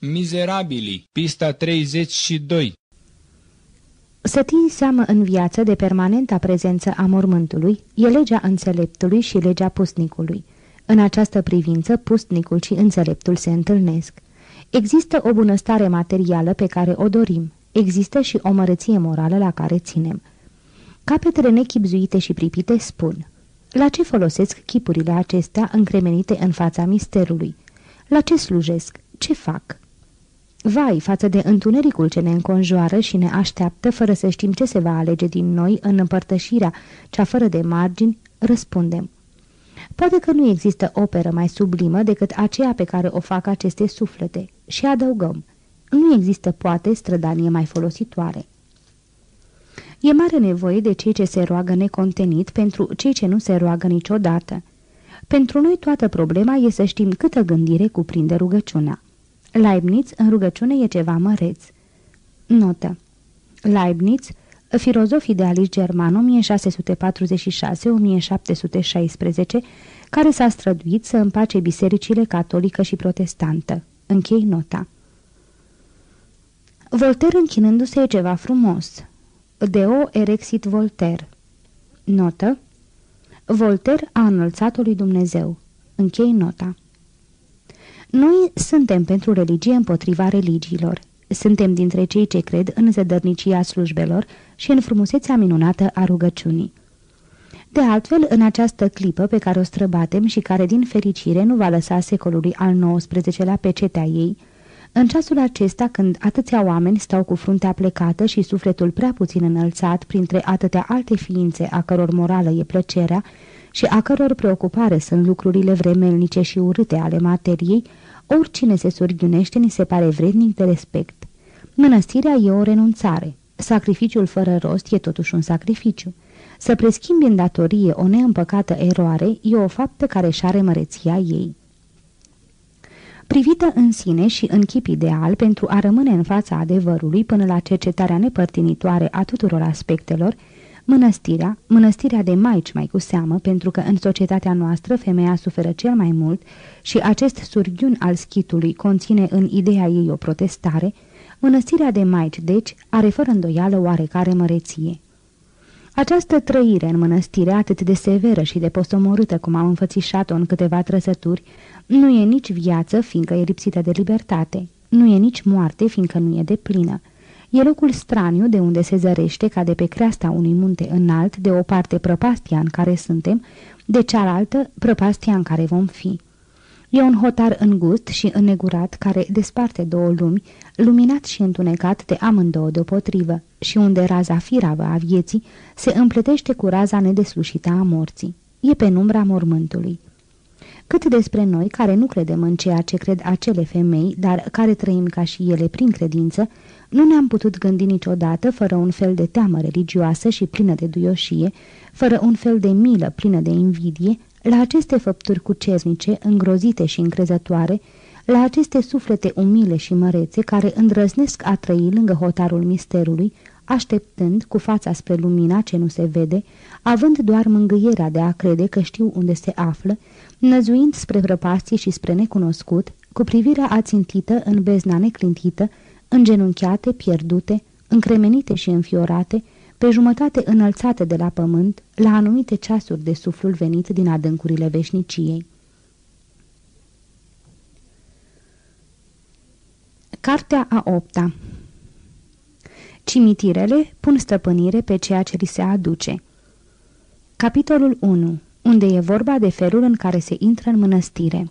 Mizerabili, pista 32 Să ții seamă în viață de permanenta prezență a mormântului e legea înțeleptului și legea pustnicului. În această privință, pustnicul și înțeleptul se întâlnesc. Există o bunăstare materială pe care o dorim, există și o mărăție morală la care ținem. Capetele nechipzuite și pripite spun La ce folosesc chipurile acestea încremenite în fața misterului? La ce slujesc? Ce fac? Vai, față de întunericul ce ne înconjoară și ne așteaptă fără să știm ce se va alege din noi în împărtășirea cea fără de margini, răspundem. Poate că nu există operă mai sublimă decât aceea pe care o fac aceste suflete și adăugăm. Nu există poate strădanie mai folositoare. E mare nevoie de cei ce se roagă necontenit pentru cei ce nu se roagă niciodată. Pentru noi toată problema e să știm câtă gândire cuprinde rugăciunea. Leibniz în rugăciune e ceva măreț. Notă Leibniz, filozof idealist german 1646-1716, care s-a străduit să împace bisericile catolică și protestantă. Închei nota. Voltaire închinându-se e ceva frumos. Deo erexit Voltaire. Notă. Voltaire a înălțat-o lui Dumnezeu. Închei nota. Noi suntem pentru religie împotriva religiilor. Suntem dintre cei ce cred în zădărnicia slujbelor și în frumusețea minunată a rugăciunii. De altfel, în această clipă pe care o străbatem și care, din fericire, nu va lăsa secolului al XIX-lea pe cetea ei, în ceasul acesta, când atâția oameni stau cu fruntea plecată și sufletul prea puțin înălțat printre atâtea alte ființe a căror morală e plăcerea și a căror preocupare sunt lucrurile vremelnice și urâte ale materiei, oricine se surghiunește ni se pare vrednic de respect. Mănăstirea e o renunțare. Sacrificiul fără rost e totuși un sacrificiu. Să preschimbi în datorie o neîmpăcată eroare e o faptă care și are măreția ei. Privită în sine și în chip ideal pentru a rămâne în fața adevărului până la cercetarea nepărtinitoare a tuturor aspectelor, Mănăstirea, mănăstirea de maici mai cu seamă, pentru că în societatea noastră femeia suferă cel mai mult și acest surghiun al schitului conține în ideea ei o protestare, mănăstirea de maici, deci, are fără îndoială oarecare măreție. Această trăire în mănăstire atât de severă și de posomorâtă cum am înfățișat-o în câteva trăsături, nu e nici viață, fiindcă e lipsită de libertate, nu e nici moarte, fiindcă nu e de plină. E locul straniu de unde se zărește ca de pe creasta unui munte înalt, de o parte prăpastia în care suntem, de cealaltă prăpastia în care vom fi. E un hotar îngust și înnegurat care desparte două lumi, luminat și întunecat de amândouă deopotrivă și unde raza firavă a vieții se împletește cu raza nedeslușită a morții. E penumbra mormântului. Cât despre noi, care nu credem în ceea ce cred acele femei, dar care trăim ca și ele prin credință, nu ne-am putut gândi niciodată, fără un fel de teamă religioasă și plină de duioșie, fără un fel de milă plină de invidie, la aceste făpturi cucernice, îngrozite și încrezătoare, la aceste suflete umile și mărețe care îndrăznesc a trăi lângă hotarul misterului, așteptând cu fața spre lumina ce nu se vede, având doar mângâierea de a crede că știu unde se află, năzuind spre prăpastie și spre necunoscut, cu privirea ațintită în bezna neclintită, îngenunchiate, pierdute, încremenite și înfiorate, pe jumătate înălțate de la pământ, la anumite ceasuri de suflul venit din adâncurile veșniciei. Cartea a opta Cimitirele pun stăpânire pe ceea ce li se aduce. Capitolul 1. Unde e vorba de felul în care se intră în mănăstire.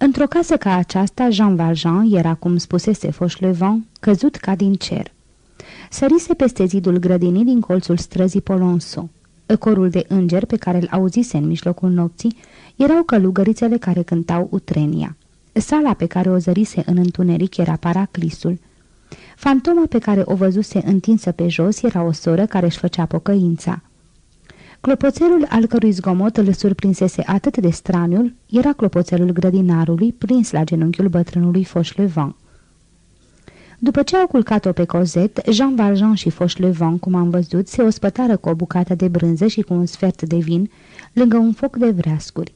Într-o casă ca aceasta, Jean Valjean era, cum spusese Fauchelevent, căzut ca din cer. Sărise peste zidul grădinii din colțul străzii Polonso. Corul de îngeri pe care îl auzise în mijlocul nopții erau călugărițele care cântau utrenia. Sala pe care o zărise în întuneric era paraclisul. Fantoma pe care o văzuse întinsă pe jos era o soră care își făcea pocăința. Clopoțelul al cărui zgomot îl surprinsese atât de straniul era clopoțelul grădinarului prins la genunchiul bătrânului Fauchelevent. După ce au culcat-o pe Cozet, Jean Valjean și Fauchelevent, cum am văzut, se ospătară cu o bucată de brânză și cu un sfert de vin lângă un foc de vreascuri.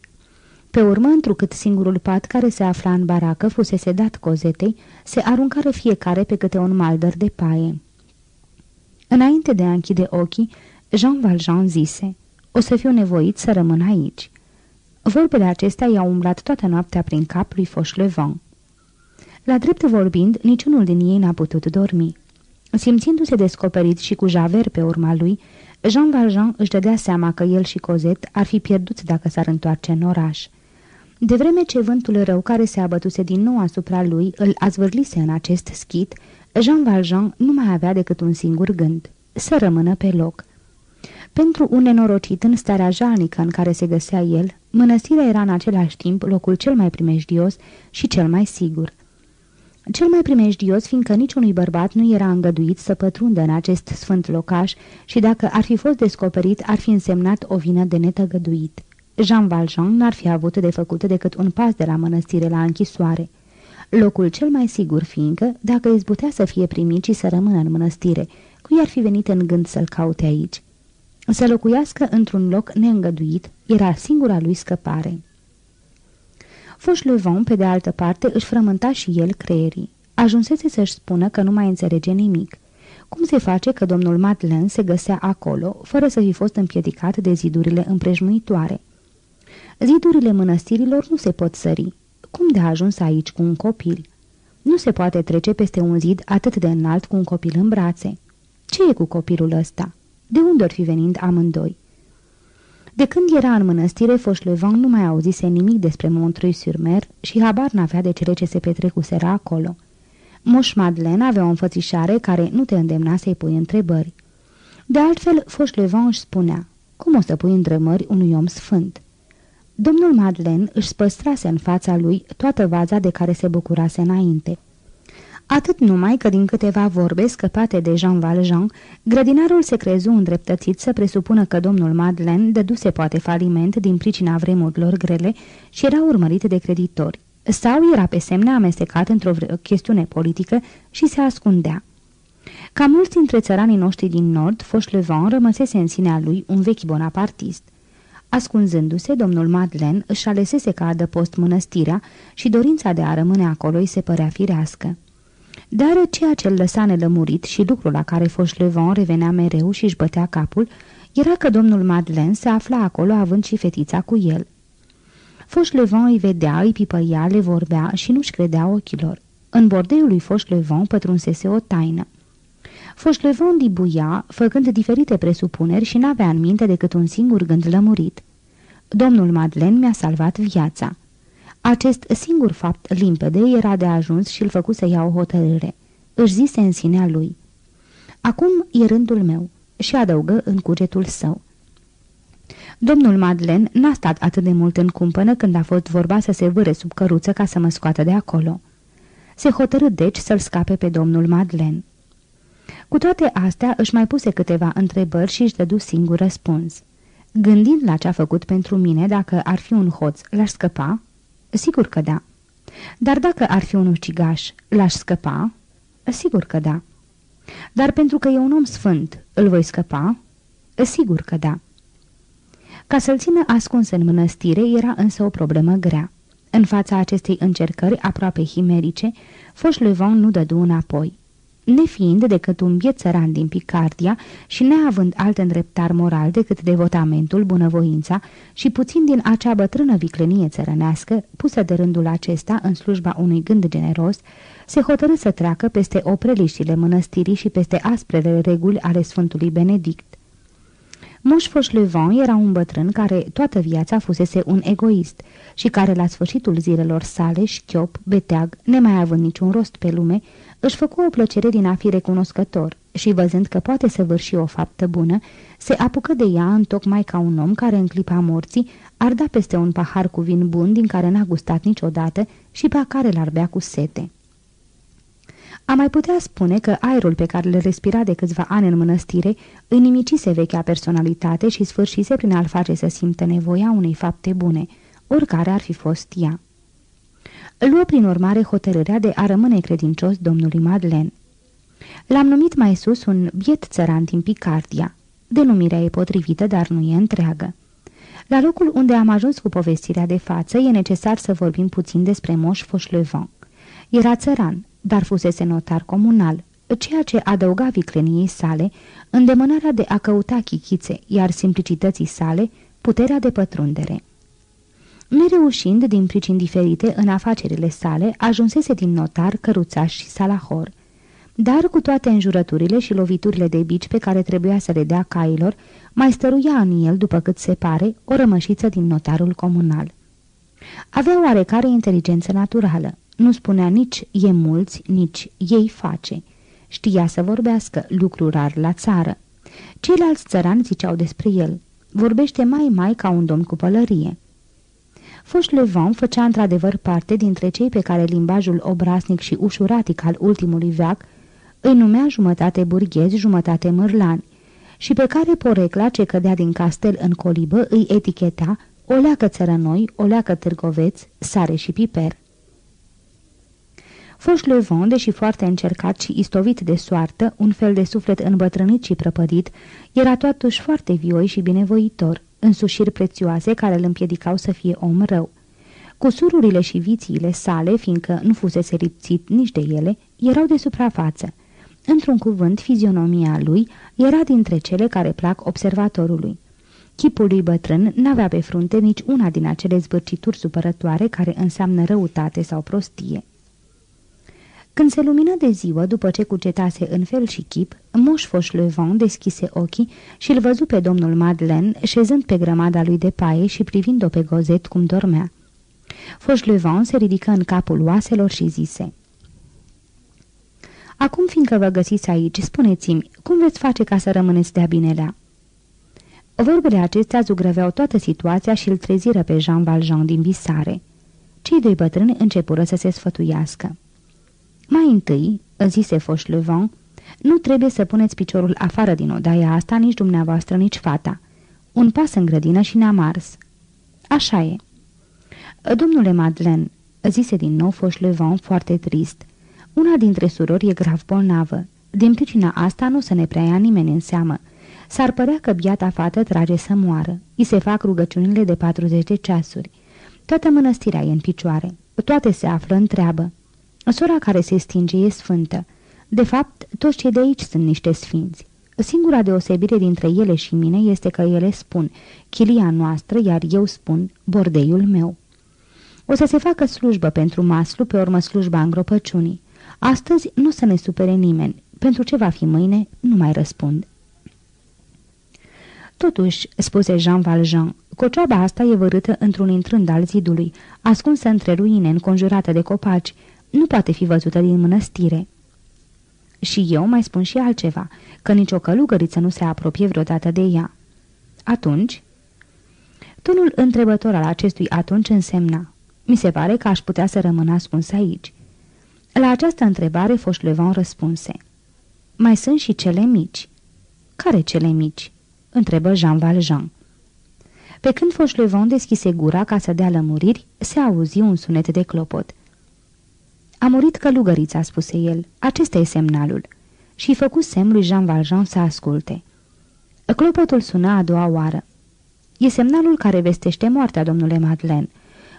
Pe urmă, întrucât singurul pat care se afla în baracă fusese dat cozetei, se aruncară fiecare pe câte un maldăr de paie. Înainte de a închide ochii, Jean Valjean zise, o să fiu nevoit să rămân aici. Vorbele acestea i-au umblat toată noaptea prin cap lui Fauchelevent. La drept vorbind, niciunul din ei n-a putut dormi. Simțindu-se descoperit și cu Javert pe urma lui, Jean Valjean își dădea seama că el și Cozet ar fi pierduți dacă s-ar întoarce în oraș. De vreme ce vântul rău care se abătuse din nou asupra lui îl azvârlise în acest schit, Jean Valjean nu mai avea decât un singur gând, să rămână pe loc. Pentru un nenorocit în starea jalnică în care se găsea el, mănăstirea era în același timp locul cel mai primejdios și cel mai sigur. Cel mai primejdios, fiindcă niciunui bărbat nu era îngăduit să pătrundă în acest sfânt locaș și dacă ar fi fost descoperit, ar fi însemnat o vină de netăgăduit. Jean Valjean n-ar fi avut de făcut decât un pas de la mănăstire la închisoare. Locul cel mai sigur fiindcă, dacă izbutea să fie primit și să rămână în mănăstire, cui ar fi venit în gând să-l caute aici? Să locuiască într-un loc neîngăduit era singura lui scăpare. Fauchelevent, pe de altă parte, își frământa și el creierii. Ajunsese să-și spună că nu mai înțelege nimic. Cum se face că domnul Madeleine se găsea acolo, fără să fi fost împiedicat de zidurile împrejmuitoare? Zidurile mănăstirilor nu se pot sări. Cum de a ajuns aici cu un copil? Nu se poate trece peste un zid atât de înalt cu un copil în brațe. Ce e cu copilul ăsta? De unde or fi venind amândoi? De când era în mănăstire, Fauchelevent nu mai auzise nimic despre Montreuil-sur-Mer și habar n-avea de cele ce se petrecusera acolo. Moș Madeleine avea o înfățișare care nu te îndemna să-i pui întrebări. De altfel, Fauchelevent își spunea, cum o să pui întrebări unui om sfânt? Domnul Madeleine își păstrase în fața lui toată vaza de care se bucurase înainte. Atât numai că din câteva vorbe scăpate de Jean Valjean, grădinarul se crezu îndreptățit să presupună că domnul Madeleine dăduse poate faliment din pricina vremurilor grele și era urmărit de creditori. Sau era pe semne amestecat într-o chestiune politică și se ascundea. Ca mulți dintre țăranii noștri din nord, Fauchelevent rămăsese în sinea lui un vechi bonapartist. Ascunzându-se, domnul Madeleine își alesese ca adăpost mănăstirea și dorința de a rămâne acolo îi se părea firească. Dar ceea ce îl lăsa nelămurit și lucrul la care Fauchelevent revenea mereu și își bătea capul, era că domnul Madeleine se afla acolo având și fetița cu el. Fauchelevent îi vedea, îi pipăia, le vorbea și nu-și credea ochilor. În bordeiul lui Fauchelevent pătrunsese o taină. Fauchelevent dibuia, făcând diferite presupuneri și n-avea în minte decât un singur gând lămurit. Domnul Madeleine mi-a salvat viața. Acest singur fapt limpede era de ajuns și îl făcu să ia o hotărâre. Își zise în sinea lui. Acum e rândul meu și adăugă în cugetul său. Domnul Madeleine n-a stat atât de mult în cumpănă când a fost vorba să se vâre sub căruță ca să mă scoată de acolo. Se hotărâ deci să-l scape pe domnul Madeleine. Cu toate astea își mai puse câteva întrebări și își dădu singur răspuns. Gândind la ce-a făcut pentru mine, dacă ar fi un hoț, l-aș scăpa? Sigur că da. Dar dacă ar fi un ucigaș, l-aș scăpa? Sigur că da. Dar pentru că e un om sfânt, îl voi scăpa? Sigur că da. Ca să-l țină ascuns în mănăstire era însă o problemă grea. În fața acestei încercări aproape himerice, Fauchelevent nu dădu înapoi nefiind decât un biet țăran din Picardia și neavând alt îndreptar moral decât devotamentul, bunăvoința și puțin din acea bătrână viclenie țărănească, pusă de rândul acesta în slujba unui gând generos, se hotărâ să treacă peste opreliștile mănăstirii și peste asprele reguli ale Sfântului Benedict. Moș Fauchelevent era un bătrân care toată viața fusese un egoist și care la sfârșitul zilelor sale, șchiop, beteag, nemai având niciun rost pe lume, își făcu o plăcere din a fi recunoscător și, văzând că poate să vârși o faptă bună, se apucă de ea tocmai ca un om care în clipa morții arda peste un pahar cu vin bun din care n-a gustat niciodată și pe care l-ar bea cu sete. A mai putea spune că aerul pe care le respira de câțiva ani în mănăstire îi nimicise vechea personalitate și sfârșise prin a-l face să simtă nevoia unei fapte bune, oricare ar fi fost ea. Luă prin urmare hotărârea de a rămâne credincios domnului Madeleine. L-am numit mai sus un biet țăran din Picardia. Denumirea e potrivită, dar nu e întreagă. La locul unde am ajuns cu povestirea de față, e necesar să vorbim puțin despre Moș Fauchelevent. Era țăran, dar fusese notar comunal, ceea ce adăuga vicleniei sale îndemânarea de a căuta chichițe, iar simplicității sale puterea de pătrundere. Nereușind din pricini diferite în afacerile sale, ajunsese din notar, căruțaș și salahor. Dar cu toate înjurăturile și loviturile de bici pe care trebuia să le dea cailor, mai stăruia în el, după cât se pare, o rămășiță din notarul comunal. Avea oarecare inteligență naturală. Nu spunea nici e mulți, nici ei face. Știa să vorbească, lucru rar la țară. Ceilalți țărani ziceau despre el. Vorbește mai mai ca un domn cu pălărie. Fauchelevent făcea într-adevăr parte dintre cei pe care limbajul obraznic și ușuratic al ultimului veac îi numea jumătate burghezi, jumătate mărlani, și pe care porecla ce cădea din castel în colibă îi eticheta o leacă țărănoi, o leacă târgoveț, sare și piper. Fauchelevent, deși foarte încercat și istovit de soartă, un fel de suflet îmbătrânit și prăpădit, era totuși foarte vioi și binevoitor, însușiri prețioase care îl împiedicau să fie om rău. Cu sururile și vițiile sale, fiindcă nu fusese lipsit nici de ele, erau de suprafață. Într-un cuvânt, fizionomia lui era dintre cele care plac observatorului. Chipul lui bătrân n-avea pe frunte nici una din acele zbârcituri supărătoare care înseamnă răutate sau prostie. Când se lumină de ziua, după ce cugetase în fel și chip, Moș Fauchelevent deschise ochii și îl văzu pe domnul Madeleine șezând pe grămada lui de paie și privind-o pe gozet cum dormea. Fauchelevent se ridică în capul oaselor și zise Acum, fiindcă vă găsiți aici, spuneți-mi, cum veți face ca să rămâneți de-a binelea?" Vorbele acestea zugrăveau toată situația și îl treziră pe Jean Valjean din visare. Cei doi bătrâni începură să se sfătuiască. Mai întâi, zise Fauchelevent, nu trebuie să puneți piciorul afară din odaia asta, nici dumneavoastră, nici fata. Un pas în grădină și ne-am ars. Așa e. Domnule Madeleine, zise din nou Fauchelevent foarte trist, una dintre surori e grav bolnavă. Din pricina asta nu se ne prea ia nimeni în seamă. S-ar părea că biata fată trage să moară. I se fac rugăciunile de 40 de ceasuri. Toată mănăstirea e în picioare. Toate se află în treabă. Sora care se stinge e sfântă. De fapt, toți cei de aici sunt niște sfinți. Singura deosebire dintre ele și mine este că ele spun chilia noastră, iar eu spun bordeiul meu. O să se facă slujbă pentru maslu, pe urmă slujba îngropăciunii. Astăzi nu să ne supere nimeni. Pentru ce va fi mâine, nu mai răspund. Totuși, spuse Jean Valjean, cocioaba asta e vărâtă într-un intrând al zidului, ascunsă între ruine, înconjurată de copaci, nu poate fi văzută din mănăstire. Și eu mai spun și altceva, că nicio călugăriță nu se apropie vreodată de ea. Atunci? Tonul întrebător al acestui atunci însemna. Mi se pare că aș putea să rămân ascuns aici. La această întrebare Fauchelevent răspunse. Mai sunt și cele mici. Care cele mici? întrebă Jean Valjean. Pe când Fauchelevent deschise gura ca să dea lămuriri, se auzi un sunet de clopot. A murit călugărița, spuse el. Acesta e semnalul. Și făcu semn lui Jean Valjean să asculte. Clopotul suna a doua oară. E semnalul care vestește moartea, domnule Madeleine.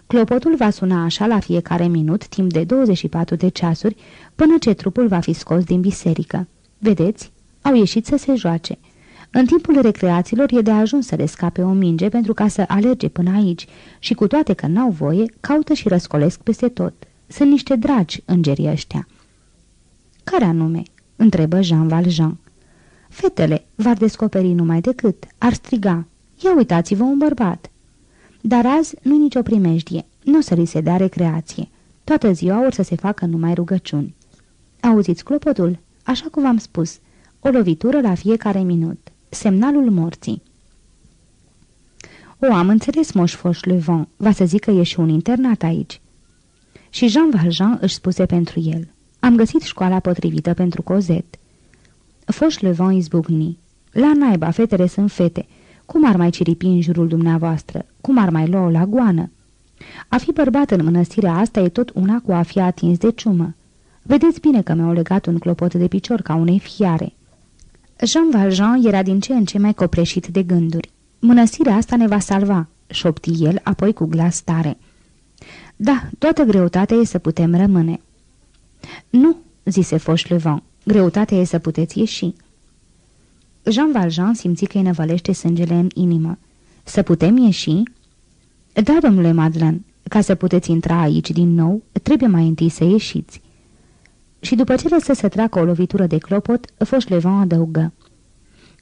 Clopotul va suna așa la fiecare minut, timp de 24 de ceasuri, până ce trupul va fi scos din biserică. Vedeți? Au ieșit să se joace. În timpul recreațiilor e de ajuns să le scape o minge pentru ca să alerge până aici și cu toate că n-au voie, caută și răscolesc peste tot. Sunt niște dragi îngerii ăștia. Care anume? întrebă Jean Valjean. Fetele v-ar descoperi numai decât, ar striga. Ia uitați-vă un bărbat. Dar azi nu nicio primejdie, nu să li se dea recreație. Toată ziua or să se facă numai rugăciuni. Auziți clopotul? Așa cum v-am spus, o lovitură la fiecare minut, semnalul morții. O, am înțeles, moș Fauchelevent, va să zic că e și un internat aici. Și Jean Valjean își spuse pentru el. Am găsit școala potrivită pentru Cozet. Fauchelevent izbucni. La naiba, fetele sunt fete. Cum ar mai ciripi în jurul dumneavoastră? Cum ar mai lua o lagoană? A fi bărbat în mănăstirea asta e tot una cu a fi atins de ciumă. Vedeți bine că mi-au legat un clopot de picior ca unei fiare. Jean Valjean era din ce în ce mai copreșit de gânduri. Mănăstirea asta ne va salva. șopti el, apoi cu glas tare. Da, toată greutatea e să putem rămâne." Nu," zise Fauchelevent, greutatea e să puteți ieși." Jean Valjean simți că îi năvălește sângele în inimă. Să putem ieși?" Da, domnule Madeleine, ca să puteți intra aici din nou, trebuie mai întâi să ieșiți." Și după ce lăsă să treacă o lovitură de clopot, Fauchelevent adăugă.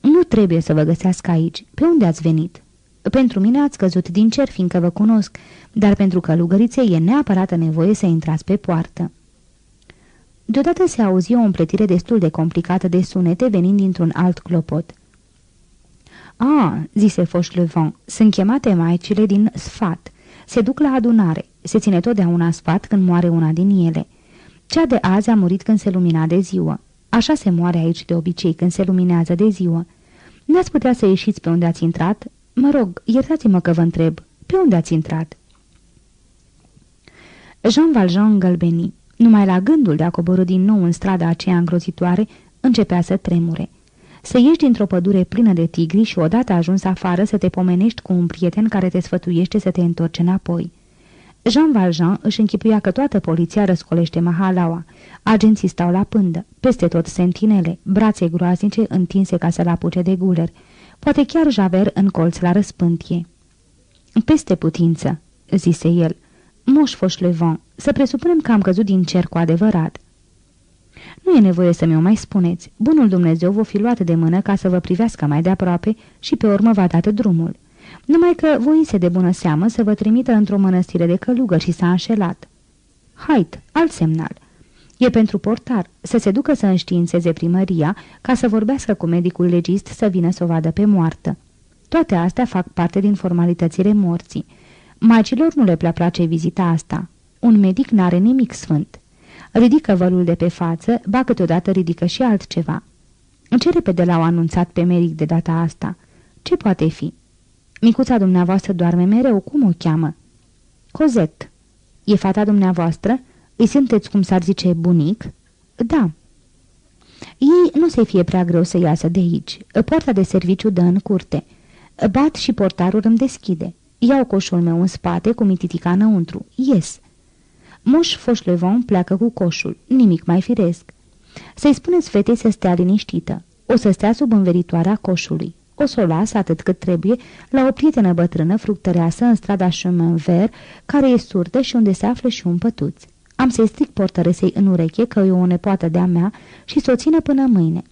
Nu trebuie să vă găsească aici. Pe unde ați venit?" Pentru mine ați căzut din cer, fiindcă vă cunosc, dar pentru călugărițe e neapărată nevoie să intrați pe poartă." Deodată se auzi o împletire destul de complicată de sunete venind dintr-un alt clopot. A, zise Fauchelevent, sunt chemate maicile din sfat. Se duc la adunare. Se ține totdeauna sfat când moare una din ele. Cea de azi a murit când se lumina de ziua. Așa se moare aici de obicei când se luminează de ziua. N-ați putea să ieșiți pe unde ați intrat? Mă rog, iertați-mă că vă întreb. Pe unde ați intrat? Jean Valjean gălbeni. Numai la gândul de a coborâ din nou în strada aceea îngrozitoare, începea să tremure. Să ieși dintr-o pădure plină de tigri și odată ajuns afară să te pomenești cu un prieten care te sfătuiește să te întorci înapoi. Jean Valjean își închipuia că toată poliția răscolește mahalaua. Agenții stau la pândă, peste tot sentinele, brațe groaznice întinse ca să-l apuce de guler. Poate chiar Javert în colț la răspântie. Peste putință, zise el. Moș Fauchelevent, să presupunem că am căzut din cer cu adevărat. Nu e nevoie să mi-o mai spuneți. Bunul Dumnezeu vă fi luat de mână ca să vă privească mai de aproape și pe urmă v-a dat drumul. Numai că voise de bună seamă să vă trimită într-o mănăstire de călugă și s-a înșelat. Hait, alt semnal. E pentru portar, să se ducă să înștiințeze primăria ca să vorbească cu medicul legist să vină să o vadă pe moartă. Toate astea fac parte din formalitățile morții. Magilor nu le prea place vizita asta. Un medic n-are nimic sfânt. Ridică vălul de pe față, ba câteodată ridică și altceva. Ce repede l-au anunțat pe medic de data asta? Ce poate fi? Micuța dumneavoastră doarme mereu, cum o cheamă? Cozet. E fata dumneavoastră? Îi sunteți, cum s-ar zice, bunic? Da. Ei nu se fie prea greu să iasă de aici. Poarta de serviciu dă în curte. Bat și portarul îmi deschide. Iau coșul meu în spate cu mititica înăuntru. Ies. Moș Foșlevon pleacă cu coșul. Nimic mai firesc. Să-i spuneți fetei să stea liniștită. O să stea sub înveritoarea coșului. O să o las atât cât trebuie la o prietenă bătrână fructăreasă în strada Chemin Vert, care e surdă și unde se află și un pătuț. Am să-i stric portăresei în ureche că e o nepoată de-a mea și să o țină până mâine.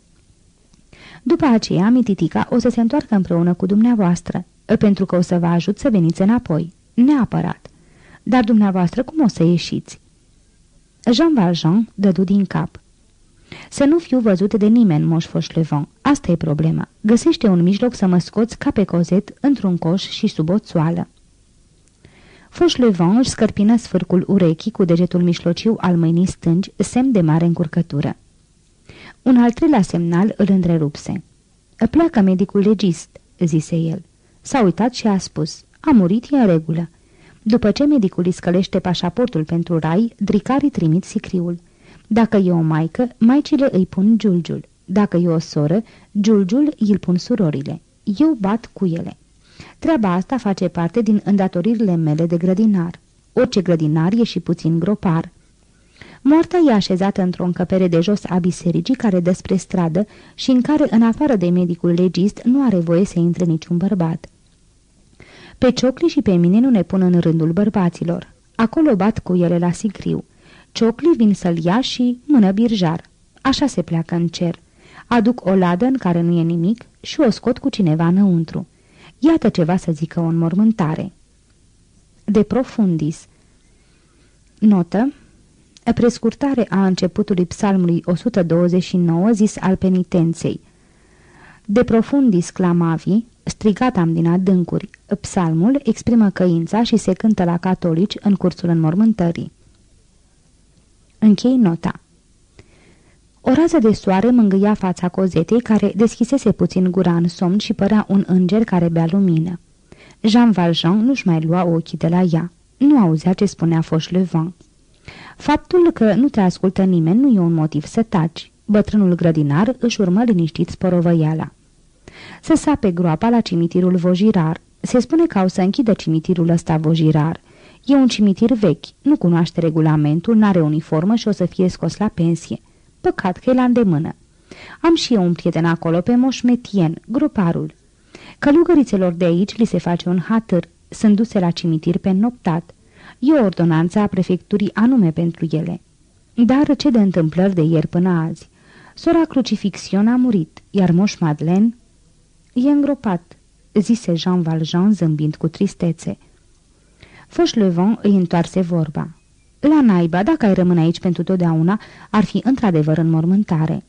După aceea, mititica o să se întoarcă împreună cu dumneavoastră, pentru că o să vă ajut să veniți înapoi. Neapărat. Dar dumneavoastră cum o să ieșiți? Jean Valjean dădu din cap. Să nu fiu văzut de nimeni, moș Fauchelevent. Asta e problema. Găsește un mijloc să mă scoți ca pe cozet într-un coș și sub o țoală. Fauchelevent își scărpină sfârcul urechii cu degetul mișlociu al mâinii stângi, semn de mare încurcătură. Un al treilea semnal îl întrerupse. Pleacă medicul legist," zise el. S-a uitat și a spus, a murit, e în regulă. După ce medicul îi scălește pașaportul pentru rai, dricarii trimit sicriul. Dacă e o maică, maicile îi pun giulgiul. Dacă e o soră, giulgiul îl pun surorile. Eu bat cu ele. Treaba asta face parte din îndatoririle mele de grădinar. Orice grădinar e și puțin gropar. Moarta e așezată într-o încăpere de jos a bisericii care dă spre stradă și în care, în afară de medicul legist, nu are voie să intre niciun bărbat. Pe Ciocli și pe mine nu ne pun în rândul bărbaților. Acolo bat cu ele la sigriu. Ciocli vin să-l ia și mână birjar. Așa se pleacă în cer. Aduc o ladă în care nu e nimic și o scot cu cineva înăuntru. Iată ceva să zică o înmormântare. De profundis. Notă. Prescurtare a începutului psalmului 129 zis al penitenței. De profundis clamavi, strigat am din adâncuri. Psalmul exprimă căința și se cântă la catolici în cursul înmormântării. Închei nota. O rază de soare mângâia fața cozetei care deschisese puțin gura în somn și părea un înger care bea lumină. Jean Valjean nu-și mai lua ochii de la ea. Nu auzea ce spunea Fauchelevent. Faptul că nu te ascultă nimeni nu e un motiv să taci. Bătrânul grădinar își urmă liniștit sporovăiala. Să sape groapa la cimitirul Vojirar. Se spune că au să închidă cimitirul ăsta vojirar. E un cimitir vechi, nu cunoaște regulamentul, n-are uniformă și o să fie scos la pensie. Păcat că e la îndemână. Am și eu un prieten acolo, pe Moș Metien, groparul. Călugărițelor de aici li se face un hatăr, sunt duse la cimitir pe noptat. E o ordonanță a prefecturii anume pentru ele. Dar ce de întâmplări de ieri până azi? Sora Crucifixion a murit, iar Moș Madeleine e îngropat, zise Jean Valjean zâmbind cu tristețe. Fauchelevent îi întoarse vorba. La naiba, dacă ai rămâne aici pentru totdeauna, ar fi într-adevăr în mormântare.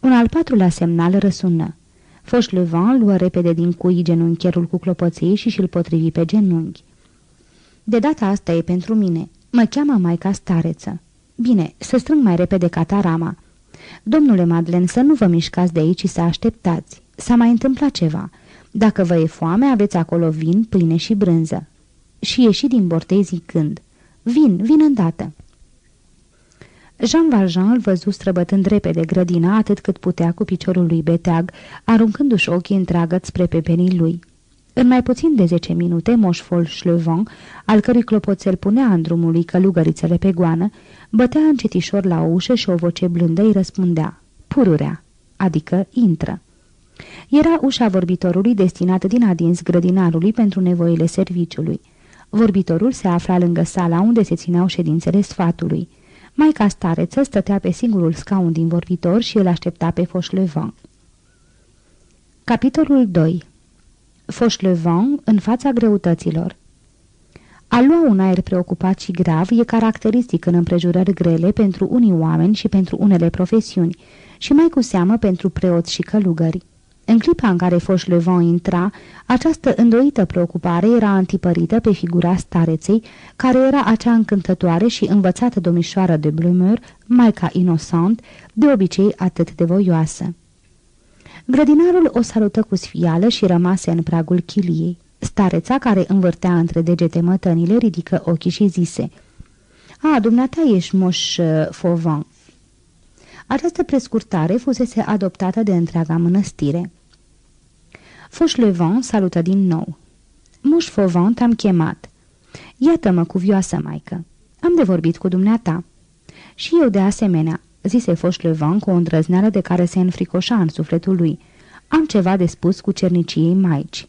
Un al patrulea semnal răsună. Fauchelevent luă repede din cui genuncherul cu clopoței și și-l potrivi pe genunchi. De data asta e pentru mine. Mă cheamă Maica Stareță. Bine, să strâng mai repede catarama. Domnule Madlen, să nu vă mișcați de aici și să așteptați. S-a mai întâmplat ceva. Dacă vă e foame, aveți acolo vin, pâine și brânză. Și ieși din bortei zicând, Vin, vin îndată. Jean Valjean îl văzu străbătând repede grădina atât cât putea cu piciorul lui beteag, aruncându-și ochii întreagă spre pepenii lui. În mai puțin de zece minute, Moș Folșlevon, al cărui clopoțel punea în drumul lui călugărițele pe goană, bătea încetișor la o ușă și o voce blândă îi răspundea, pururea, adică intră. Era ușa vorbitorului destinată din adins grădinarului pentru nevoile serviciului. Vorbitorul se afla lângă sala unde se țineau ședințele sfatului. Maica stareță stătea pe singurul scaun din vorbitor și îl aștepta pe Fauchelevent. Capitolul 2 Fauchelevent în fața greutăților A lua un aer preocupat și grav e caracteristic în împrejurări grele pentru unii oameni și pentru unele profesiuni, și mai cu seamă pentru preoți și călugări. În clipa în care Fauchelevent intra, această îndoită preocupare era antipărită pe figura stareței, care era acea încântătoare și învățată domnișoară de Blumeur, maica inosant, de obicei atât de voioasă. Grădinarul o salută cu sfială și rămase în pragul chiliei. Stareța, care învârtea între degete mătănile, ridică ochii și zise A, dumneata ești moș uh, Fauvent." Această prescurtare fusese adoptată de întreaga mănăstire. Fauchelevent salută din nou. Moș Fauvent am chemat. Iată-mă, cuvioasă maică. Am de vorbit cu dumneata. Și eu de asemenea, zise Fauchelevent cu o îndrăzneală de care se înfricoșa în sufletul lui. Am ceva de spus cu cerniciei maici.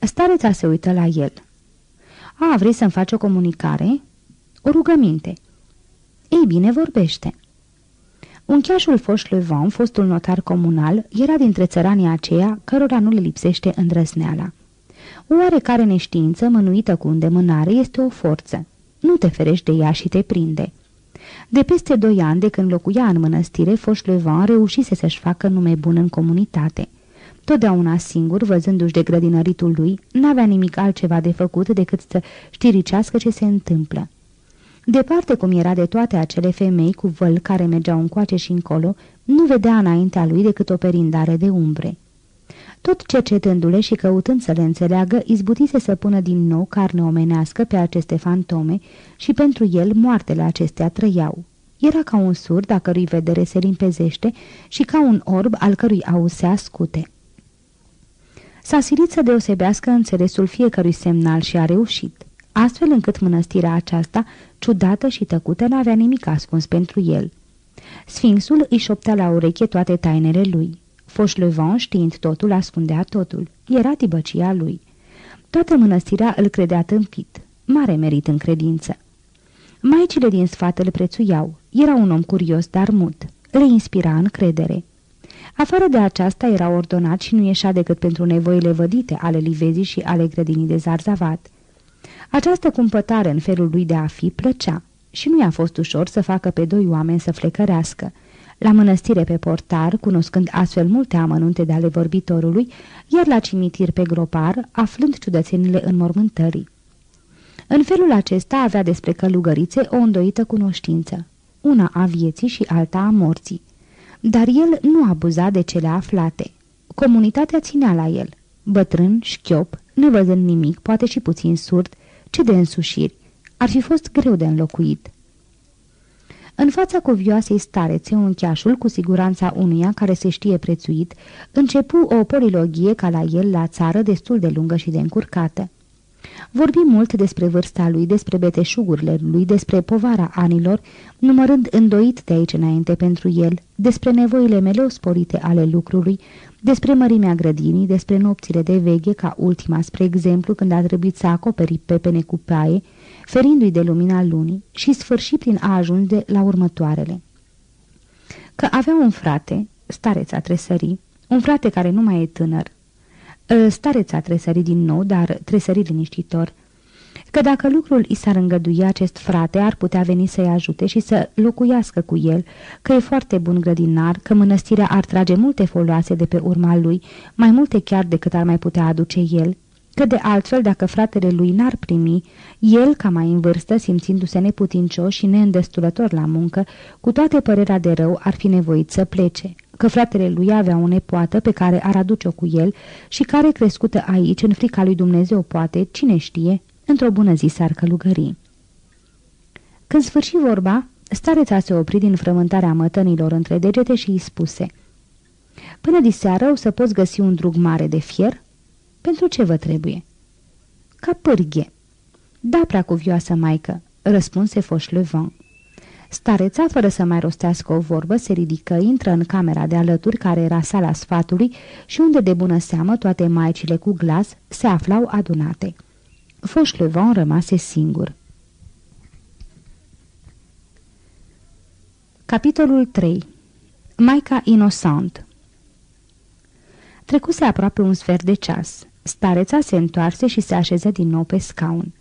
Stareța se uită la el. A, vrei să-mi faci o comunicare? O rugăminte. Ei bine, vorbește. Uncheașul Fauchelevent, fostul notar comunal, era dintre țăranii aceia cărora nu le lipsește îndrăzneala. O oarecare neștiință, mânuită cu îndemânare, este o forță. Nu te ferești de ea și te prinde. De peste doi ani de când locuia în mănăstire, Fauchelevent reușise să-și facă nume bun în comunitate. Totdeauna singur, văzându-și de grădinăritul lui, n-avea nimic altceva de făcut decât să știricească ce se întâmplă. Departe cum era de toate acele femei cu văl care mergeau încoace și încolo, nu vedea înaintea lui decât o perindare de umbre. Tot cercetându-le și căutând să le înțeleagă, izbutise să pună din nou carne omenească pe aceste fantome și pentru el moartele acestea trăiau. Era ca un surd a cărui vedere se limpezește și ca un orb al cărui auz se ascute. S-a silit să deosebească înțelesul fiecărui semnal și a reușit, astfel încât mănăstirea aceasta, ciudată și tăcută, n-avea nimic ascuns pentru el. Sfinxul își șoptea la ureche toate tainele lui. Fauchelevent, știind totul, ascundea totul. Era tibăcia lui. Toată mănăstirea îl credea tâmpit. Mare merit în credință. Maicile din sfat îl prețuiau. Era un om curios, dar mut. Le inspira încredere. Afară de aceasta era ordonat și nu ieșea decât pentru nevoile vădite ale livezii și ale grădinii de zarzavat. Această cumpătare în felul lui de a fi plăcea și nu i-a fost ușor să facă pe doi oameni să flecărească. La mănăstire pe portar, cunoscând astfel multe amănunte de ale vorbitorului, iar la cimitir pe gropar, aflând ciudățenile înmormântării. În felul acesta avea despre călugărițe o îndoită cunoștință, una a vieții și alta a morții. Dar el nu abuza de cele aflate. Comunitatea ținea la el. Bătrân, șchiop, nevăzând nimic, poate și puțin surd, ce de însușiri. Ar fi fost greu de înlocuit. În fața cuvioasei starețe, uncheașul, cu siguranța unuia care se știe prețuit, începu o polilogie ca la el la țară destul de lungă și de încurcată. Vorbi mult despre vârsta lui, despre beteșugurile lui, despre povara anilor, numărând îndoit de aici înainte pentru el, despre nevoile meleu sporite ale lucrului, despre mărimea grădinii, despre nopțile de veche, ca ultima, spre exemplu, când a trebuit să acoperi pepene cu paie, ferindu-i de lumina lunii, și sfârși prin a ajunge la următoarele. Că avea un frate, stareța tresării, un frate care nu mai e tânăr, ă, stareța tresării din nou, dar tresării liniștitor, că dacă lucrul i s-ar îngădui, acest frate ar putea veni să-i ajute și să locuiască cu el, că e foarte bun grădinar, că mănăstirea ar trage multe foloase de pe urma lui, mai multe chiar decât ar mai putea aduce el, că de altfel dacă fratele lui n-ar primi, el, ca mai în vârstă, simțindu-se neputincios și neîndestulător la muncă, cu toate părerea de rău ar fi nevoit să plece, că fratele lui avea o nepoată pe care ar aduce-o cu el și care, crescută aici, în frica lui Dumnezeu, poate, cine știe, într-o bună zi s-ar călugări. Când sfârși vorba, stareța se opri din frământarea mătănilor între degete și îi spuse Până diseară o să poți găsi un drug mare de fier?" Pentru ce vă trebuie?" Ca pârghie." Da, prea cuvioasă maică," răspunse Fauchelevent. Stareța, fără să mai rostească o vorbă, se ridică, intră în camera de alături, care era sala sfatului și unde de bună seamă toate maicile cu glas se aflau adunate. Fauchelevent rămase singur. Capitolul 3 Maica Inosant Trecuse aproape un sfert de ceas. Stareța se întoarse și se așeză din nou pe scaun.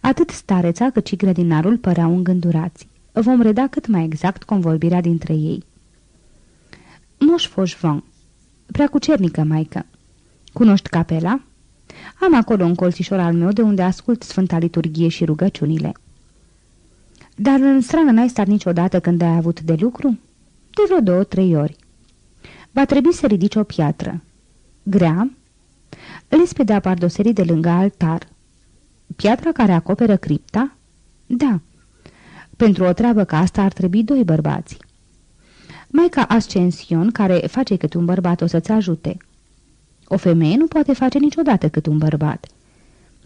Atât stareța cât și grădinarul păreau îngândurați. Vom reda cât mai exact convorbirea dintre ei. Moș Foșvan, prea cucernică, maică. Cunoști capela? Am acolo un colțișor al meu de unde ascult Sfânta Liturghie și rugăciunile. Dar în strană n-ai stat niciodată când ai avut de lucru? De vreo două, trei ori. Va trebui să ridici o piatră. Grea? Lespedea pardoserii de lângă altar. Piatra care acoperă cripta? Da. Pentru o treabă ca asta ar trebui doi bărbați. Maica Ascension, care face cât un bărbat o să-ți ajute. O femeie nu poate face niciodată cât un bărbat.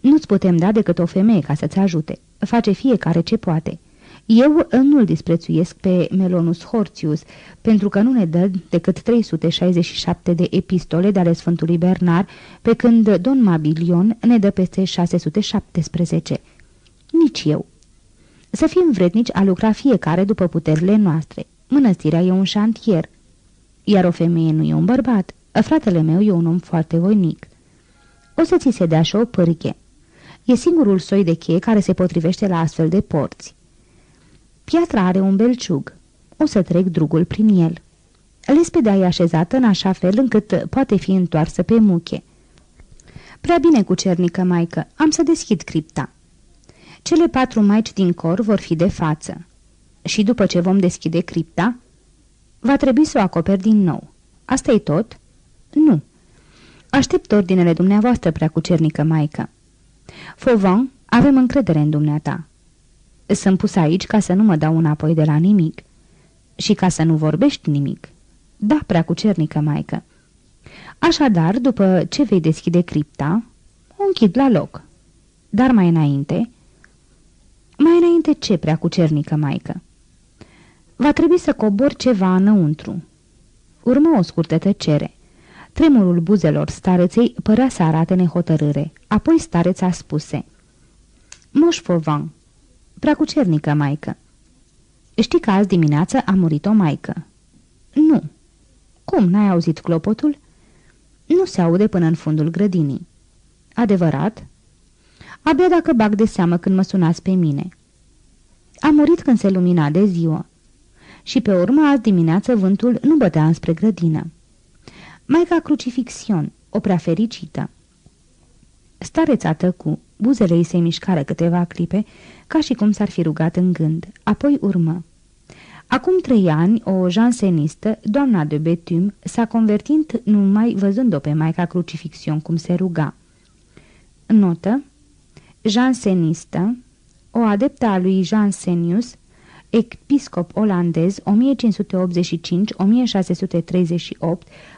Nu-ți putem da decât o femeie ca să-ți ajute. Face fiecare ce poate. Eu nu-l disprețuiesc pe Melonus Hortius, pentru că nu ne dă decât 367 de epistole de ale Sfântului Bernard, pe când Don Mabilion ne dă peste 617. Nici eu. Să fim vrednici a lucra fiecare după puterile noastre. Mănăstirea e un șantier, iar o femeie nu e un bărbat. Fratele meu e un om foarte voinic. O să ți se dea și o pârche. E singurul soi de cheie care se potrivește la astfel de porți. Piatra are un belciug. O să trec drugul prin el. Lespedea e așezată în așa fel încât poate fi întoarsă pe muche. Prea bine cu cernică, maică, am să deschid cripta. Cele patru maici din cor vor fi de față. Și după ce vom deschide cripta, va trebui să o acoperi din nou. asta e tot?" Nu. Aștept ordinele dumneavoastră, prea cucernică maică." Fauvan, avem încredere în dumneata. Sunt pus aici ca să nu mă dau înapoi de la nimic. Și ca să nu vorbești nimic. Da, prea cucernică maică. Așadar, după ce vei deschide cripta, o închid la loc. Dar mai înainte... Mai înainte ce, prea cucernică maică? Va trebui să cobor ceva înăuntru. Urmă o scurtă tăcere. Tremurul buzelor stareței părea să arate nehotărâre. Apoi stareța spuse Moș Fovan, prea cucernică maică. Știi că azi dimineață a murit o maică?" Nu." Cum, n-ai auzit clopotul?" Nu se aude până în fundul grădinii." Adevărat?" Abia dacă bag de seamă când mă sunați pe mine." A murit când se lumina de ziua." Și pe urmă azi dimineață vântul nu bătea înspre grădină. Maica Crucifixion, o prea fericită. Stareța tăcu, buzele ei se mișcară câteva clipe, ca și cum s-ar fi rugat în gând. Apoi urmă. Acum trei ani, o jansenistă, doamna de Betum, s-a convertit numai văzând-o pe Maica Crucifixion cum se ruga. Notă Jansenistă, o adeptă a lui Jansenius, episcop olandez 1585-1638,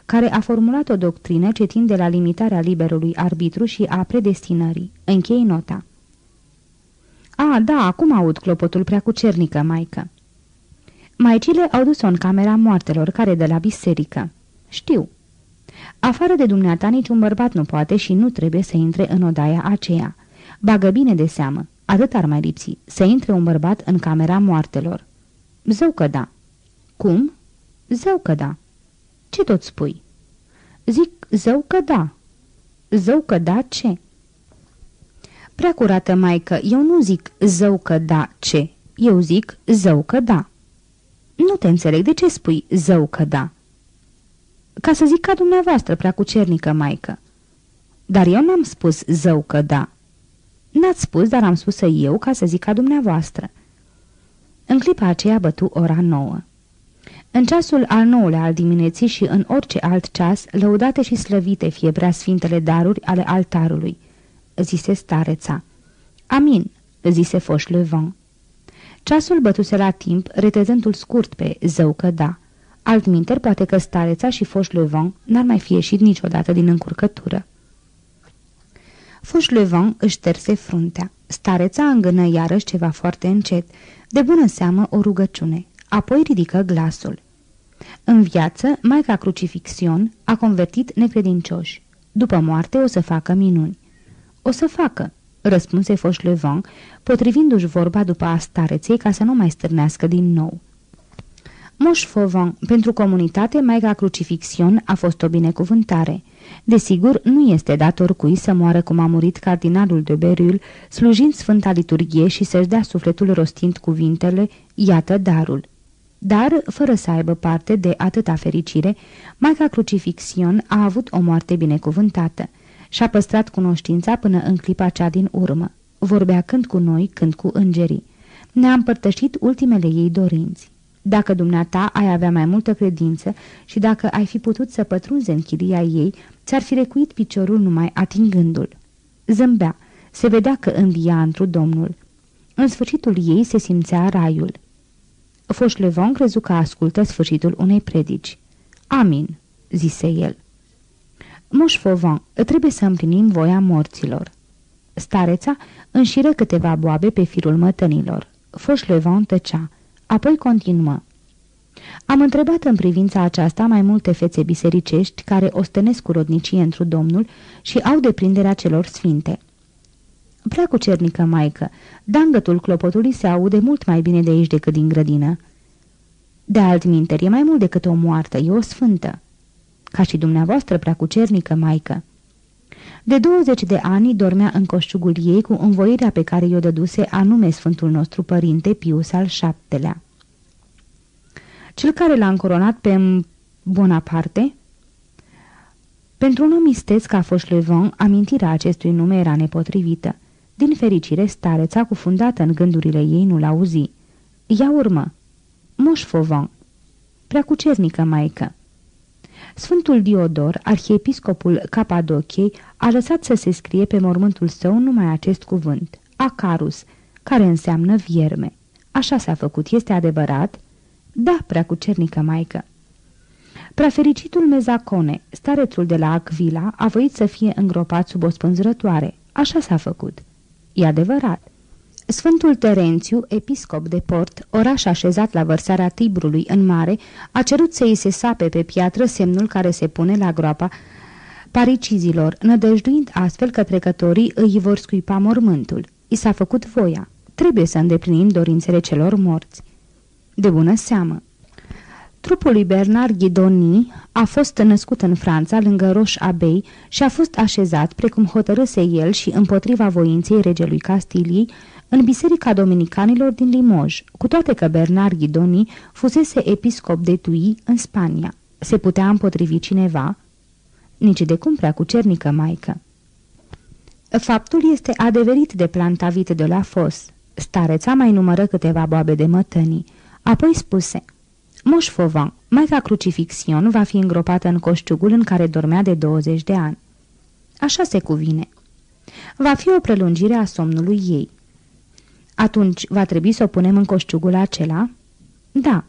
care a formulat o doctrină ce tinde la limitarea liberului arbitru și a predestinării. Închei nota. A, da, acum aud clopotul prea cucernică, maică. Maicile au dus-o în camera moartelor, care de la biserică. Știu. Afară de dumneata niciun bărbat nu poate și nu trebuie să intre în odaia aceea. Bagă bine de seamă, atât ar mai lipsi, să intre un bărbat în camera moartelor. Zău că da. Cum? Zău că da. Ce tot spui? Zic zău că da. Zău că da ce? Prea curată, maică, eu nu zic zău că da ce, eu zic zău că da. Nu te înțeleg, de ce spui zău că da? Ca să zic ca dumneavoastră, prea cucernică, maică. Dar eu n-am spus zău că da. N-ați spus, dar am spus eu ca să zic ca dumneavoastră. În clipa aceea bătu ora nouă. În ceasul al nouălea al dimineții și în orice alt ceas, lăudate și slăvite fie prea sfintele daruri ale altarului, zise stareța. Amin, zise Fauchelevent. Ceasul bătuse la timp, retezându-l scurt pe zău că da. Altminter, poate că stareța și Fauchelevent n-ar mai fi ieșit niciodată din încurcătură. Fauchelevent își șterse fruntea. Stareța îngână iarăși ceva foarte încet, de bună seamă o rugăciune, apoi ridică glasul. În viață, Maica Crucifixion a convertit necredincioși. După moarte o să facă minuni. O să facă, răspunse Fauchelevent, potrivindu-și vorba după a stareței ca să nu mai stârnească din nou. Moș Fauvent, pentru comunitate, Maica Crucifixion a fost o binecuvântare. Desigur, nu este dator cui să moară cum a murit cardinalul de Berul, slujind Sfânta Liturghie și să-și dea sufletul rostind cuvintele, iată darul. Dar, fără să aibă parte de atâta fericire, Maica Crucifixion a avut o moarte binecuvântată. Și-a păstrat cunoștința până în clipa cea din urmă. Vorbea când cu noi, când cu îngerii. Ne-a împărtășit ultimele ei dorinți. Dacă dumneata ai avea mai multă credință și dacă ai fi putut să pătrunzi în chiria ei, ți-ar fi recuit piciorul numai atingându-l. Zâmbea, se vedea că învia întru Domnul. În sfârșitul ei se simțea raiul. Foșlevon crezu că ascultă sfârșitul unei predici. Amin, zise el. Moș Fovan, trebuie să împlinim voia morților. Stareța înșiră câteva boabe pe firul mătănilor. Foșlevon tăcea. Apoi continuă. Am întrebat în privința aceasta mai multe fețe bisericești care ostenesc cu rodnicie întru Domnul și au deprinderea celor sfinte. Prea cu cernică, maică, dangătul clopotului se aude mult mai bine de aici decât din grădină. De altminteri, e mai mult decât o moartă, e o sfântă. Ca și dumneavoastră, prea cu cernică, maică. De 20 de ani dormea în coșciugul ei cu învoirea pe care i-o dăduse anume Sfântul nostru Părinte Pius al VII-lea. Cel care l-a încoronat pe Bonaparte? Pentru un om isteț ca Fauchelevent, amintirea acestui nume era nepotrivită. Din fericire, stareța cufundată în gândurile ei nu l-auzi. Ia urmă. Moș Fauvent. Prea cucernică, maică. Sfântul Diodor, arhiepiscopul Capadociei, a lăsat să se scrie pe mormântul său numai acest cuvânt, Acarus, care înseamnă vierme. Așa s-a făcut, este adevărat? Da, prea cucernică maică. Prefericitul Mezacone, starețul de la Acvila, a voit să fie îngropat sub o spânzurătoare. Așa s-a făcut. E adevărat. Sfântul Terențiu, episcop de port, oraș așezat la vărsarea Tibrului în mare, a cerut să îi se sape pe piatră semnul care se pune la groapa paricizilor, nădăjduind astfel că trecătorii îi vor scuipa mormântul. I s-a făcut voia. Trebuie să îndeplinim dorințele celor morți. De bună seamă. Trupul lui Bernard Ghidoni a fost născut în Franța, lângă Roș Abei, și a fost așezat, precum hotărâse el și împotriva voinței regelui Castiliei, în Biserica Dominicanilor din Limoges, cu toate că Bernard Ghidoni fusese episcop de Tui în Spania. Se putea împotrivi cineva? Nici de cum prea cu cernică maică. Faptul este adeverit de plantavit de la fos. Stareța mai numără câteva boabe de mătănii. Apoi spuse, Moș Fovan, Maica Crucifixion va fi îngropată în coșciugul în care dormea de 20 de ani. Așa se cuvine. Va fi o prelungire a somnului ei. Atunci va trebui să o punem în coșciugul acela? Da.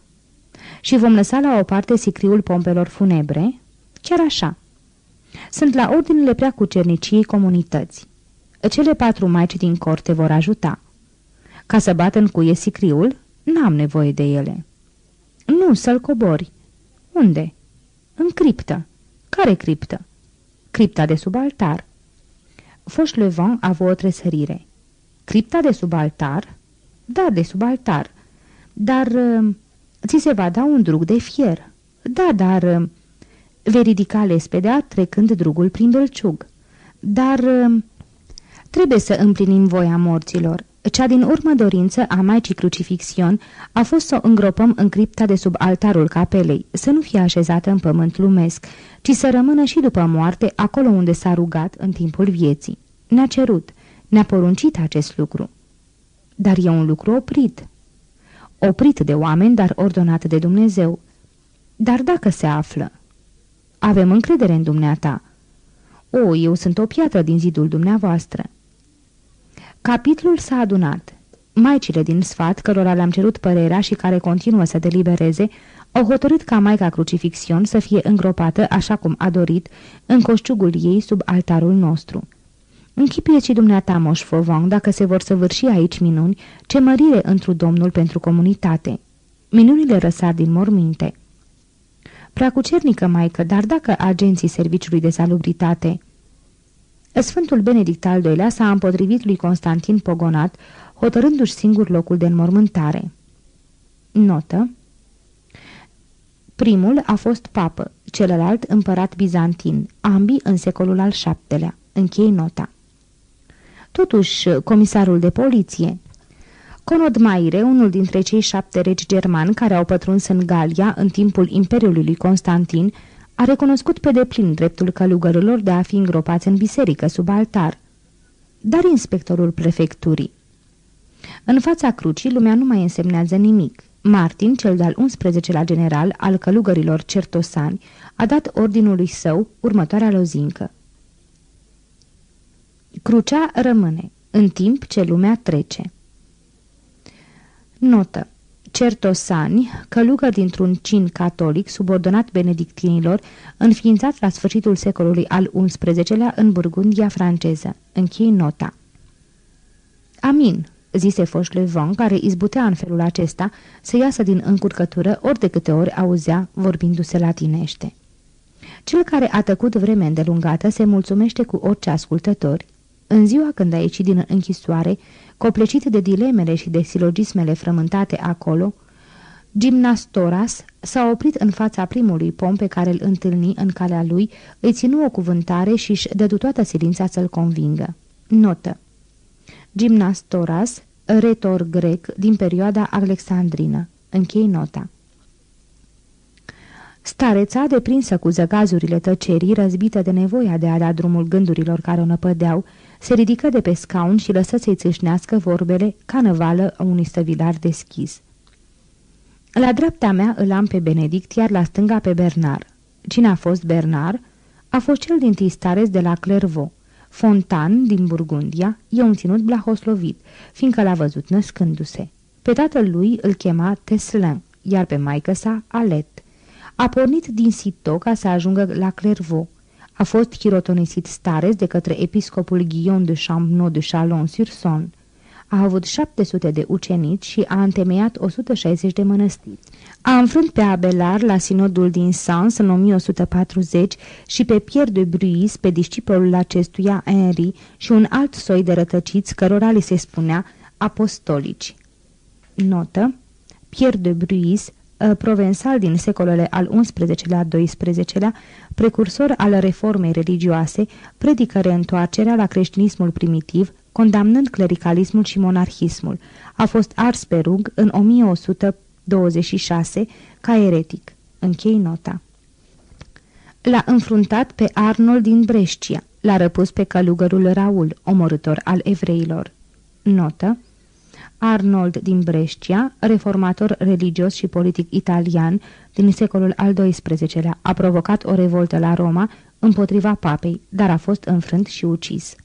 Și vom lăsa la o parte sicriul pompelor funebre? Chiar așa. Sunt la ordinele prea cucerniciei comunități. Cele patru maici din corte vor ajuta. Ca să bat în cuie sicriul, n-am nevoie de ele. Nu, să-l cobori. Unde? În criptă. Care criptă? Cripta de sub altar. Fauchelevent a avut o tresărire. Cripta de sub altar? Da, de sub altar. Dar uh, ți se va da un drug de fier. Da, dar... Uh, vei ridica lespedea trecând drugul prin belciug. Dar... Uh, trebuie să împlinim voia morților. Cea din urmă dorință a Maicii Crucifixion a fost să o îngropăm în cripta de sub altarul capelei, să nu fie așezată în pământ lumesc, ci să rămână și după moarte acolo unde s-a rugat în timpul vieții. Ne-a cerut, ne-a poruncit acest lucru. Dar e un lucru oprit. Oprit de oameni, dar ordonat de Dumnezeu. Dar dacă se află? Avem încredere în dumneata. O, eu sunt o piatră din zidul dumneavoastră. Capitolul s-a adunat. Maicile din sfat, cărora le-am cerut părerea și care continuă să delibereze, au hotărât ca Maica Crucifixion să fie îngropată, așa cum a dorit, în coșciugul ei sub altarul nostru. Închipuieți și dumneata, Moș Fovang, dacă se vor săvârși aici minuni, ce mărire întru Domnul pentru comunitate. Minunile răsar din morminte. Preacucernică, maică, dar dacă agenții Serviciului de Salubritate Sfântul Benedict al II-lea s-a împotrivit lui Constantin Pogonat, hotărându-și singur locul de înmormântare. Notă Primul a fost papă, celălalt împărat bizantin, ambii în secolul al VII-lea. Închei nota. Totuși, comisarul de poliție... Conod Maire, unul dintre cei șapte regi germani care au pătruns în Galia în timpul Imperiului lui Constantin, a recunoscut pe deplin dreptul călugărilor de a fi îngropați în biserică sub altar. Dar inspectorul prefecturii. În fața crucii, lumea nu mai însemnează nimic. Martin, cel de-al 11-lea general al călugărilor certosani, a dat ordinului său următoarea lozincă. Crucea rămâne, în timp ce lumea trece. Notă Certosani, călugăr dintr-un cin catolic subordonat benedictinilor, înființat la sfârșitul secolului al XI-lea în Burgundia franceză. Închei nota. Amin, zise Fauchelevent, care izbutea în felul acesta să iasă din încurcătură ori de câte ori auzea vorbindu-se latinește. Cel care a tăcut vreme îndelungată se mulțumește cu orice ascultători. În ziua când a ieșit din închisoare, Coplecit de dilemele și de silogismele frământate acolo, Gimnastoras s-a oprit în fața primului pom pe care îl întâlni în calea lui, îi ținu o cuvântare și își dădu toată silința să-l convingă. Notă Gimnastoras, retor grec din perioada alexandrină. Închei nota. Stareța, deprinsă cu zăgazurile tăcerii, răzbită de nevoia de a da drumul gândurilor care o năpădeau, se ridică de pe scaun și lăsă să-i țâșnească vorbele ca năvală a unui stăvilar deschis. La dreapta mea îl am pe Benedict, iar la stânga pe Bernard. Cine a fost Bernard? A fost cel din Tistares de la Clairvaux. Fontan, din Burgundia, e un ținut blahoslovit, fiindcă l-a văzut născându-se. Pe tatăl lui îl chema Teslin, iar pe maică sa Alet. A pornit din Sito ca să ajungă la Clairvaux. A fost chirotonisit stares de către episcopul Guillaume de Champnot de Chalon-sur-Saône. A avut 700 de ucenici și a întemeiat 160 de mănăstiri. A înfrânt pe Abelard la sinodul din Sens în 1140 și pe Pierre de Bruis, pe discipolul acestuia Henri și un alt soi de rătăciți cărora li se spunea apostolici. Notă Pierre de Bruis, ă, provensal din secolele al XI-lea, XII-lea, precursor al reformei religioase, predică reîntoarcerea la creștinismul primitiv, condamnând clericalismul și monarhismul. A fost ars pe rug în 1126 ca eretic. Închei nota. L-a înfruntat pe Arnold din Brescia. L-a răpus pe călugărul Raul, omorător al evreilor. Notă Arnold din Brescia, reformator religios și politic italian din secolul al XII-lea, a provocat o revoltă la Roma împotriva papei, dar a fost înfrânt și ucis.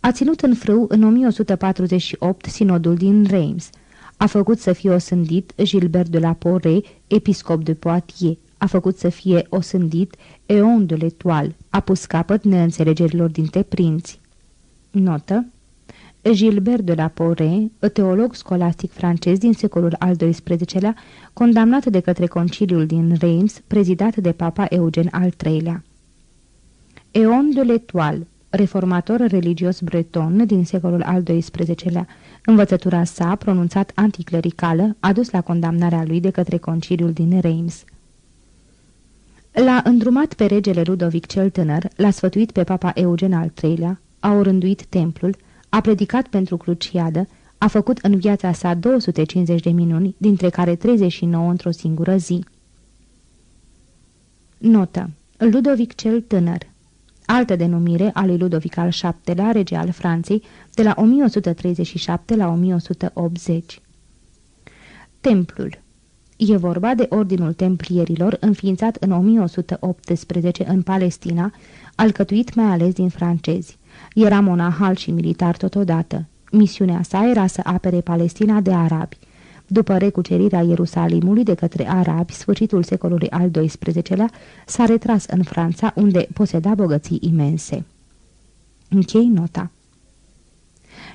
A ținut în frâu în 1148 sinodul din Reims. A făcut să fie osândit Gilbert de la Poré, episcop de Poitiers. A făcut să fie osândit Eon de l'Etoile. A pus capăt neînțelegerilor dintre prinți. Notă Gilbert de la Poré, teolog scolastic francez din secolul al XII-lea, condamnat de către conciliul din Reims, prezidat de papa Eugen al III-lea. Eon de l'Etoile, reformator religios breton din secolul al XII-lea. Învățătura sa, pronunțat anticlericală, a dus la condamnarea lui de către conciliul din Reims. L-a îndrumat pe regele Ludovic cel Tânăr, l-a sfătuit pe papa Eugen al III-lea, a orânduit templul, a predicat pentru cruciadă, a făcut în viața sa 250 de minuni, dintre care 39 într-o singură zi. Notă. Ludovic cel Tânăr Altă denumire a lui Ludovic al VII-lea, rege al Franței, de la 1137 la 1180. Templul E vorba de Ordinul Templierilor, înființat în 1118 în Palestina, alcătuit mai ales din francezi. Era monahal și militar totodată. Misiunea sa era să apere Palestina de arabi. După recucerirea Ierusalimului de către arabi, sfârșitul secolului al XII-lea, s-a retras în Franța, unde poseda bogății imense. Închei nota.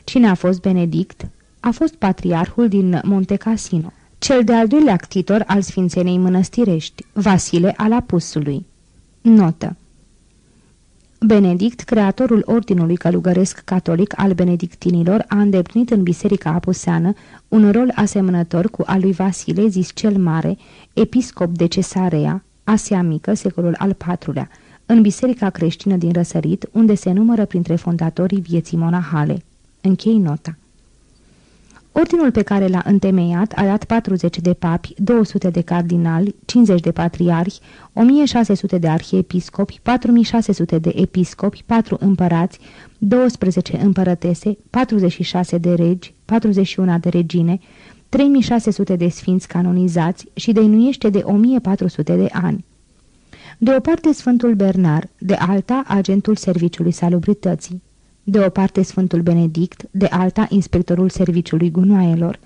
Cine a fost Benedict? A fost patriarhul din Monte Cassino, cel de-al doilea actitor al Sfințenei Mănăstirești, Vasile al Apusului. Notă Benedict, creatorul ordinului călugăresc catolic al benedictinilor, a îndeplinit în biserica apuseană un rol asemănător cu al lui Vasile, zis cel Mare, episcop de Cesarea, Asia Mică, secolul al IV-lea, în biserica creștină din Răsărit, unde se numără printre fondatorii vieții monahale. Închei nota. Ordinul pe care l-a întemeiat a dat 40 de papi, 200 de cardinali, 50 de patriarhi, 1600 de arhiepiscopi, 4600 de episcopi, 4 împărați, 12 împărătese, 46 de regi, 41 de regine, 3600 de sfinți canonizați și dăinuiește de 1400 de ani. De o parte Sfântul Bernard, de alta agentul Serviciului Salubrității de o parte Sfântul Benedict, de alta inspectorul serviciului gunoaielor.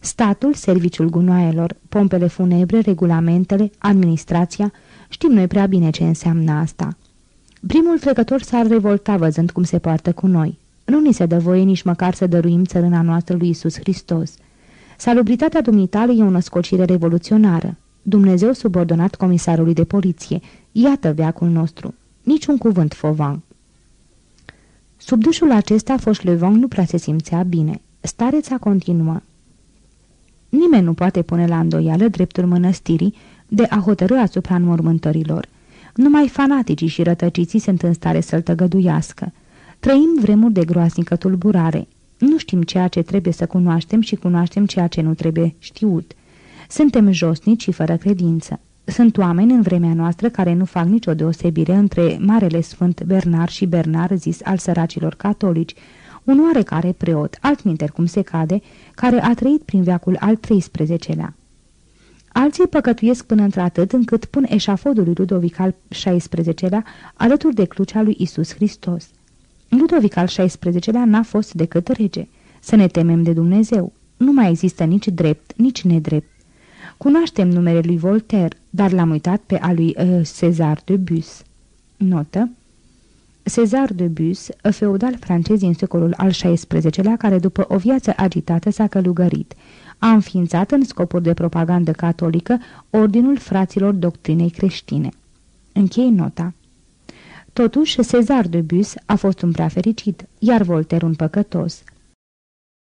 Statul, serviciul gunoaielor, pompele funebre, regulamentele, administrația, știm noi prea bine ce înseamnă asta. Primul trecător s-ar revolta văzând cum se poartă cu noi. Nu ni se dă voie nici măcar să dăruim țărâna noastră lui Isus Hristos. Salubritatea dumitale e o născocire revoluționară. Dumnezeu subordonat comisarului de poliție. Iată veacul nostru. Niciun cuvânt fovan. Sub dușul acesta, Foșlevong nu prea se simțea bine. Stareța continuă. Nimeni nu poate pune la îndoială dreptul mănăstirii de a hotărâ asupra înmormântărilor. Numai fanaticii și rătăciții sunt în stare să-l tăgăduiască. Trăim vremuri de groaznică tulburare. Nu știm ceea ce trebuie să cunoaștem și cunoaștem ceea ce nu trebuie știut. Suntem josnici și fără credință. Sunt oameni în vremea noastră care nu fac nicio deosebire între Marele Sfânt Bernard și Bernard zis al săracilor catolici, un oarecare preot, altminter cum se cade, care a trăit prin veacul al XIII-lea. Alții păcătuiesc până într-atât încât pun eșafodul lui Ludovic al XVI-lea alături de crucea lui Isus Hristos. Ludovic al XVI-lea n-a fost decât rege. Să ne temem de Dumnezeu. Nu mai există nici drept, nici nedrept. Cunoaștem numele lui Voltaire, dar l-am uitat pe a lui uh, César de Bus. Notă César de Bus, feudal francez din secolul al XVI-lea, care după o viață agitată s-a călugărit. A înființat în scopuri de propagandă catolică Ordinul Fraților Doctrinei Creștine. Închei nota. Totuși, Cezar de Bus a fost un prea fericit, iar Voltaire un păcătos.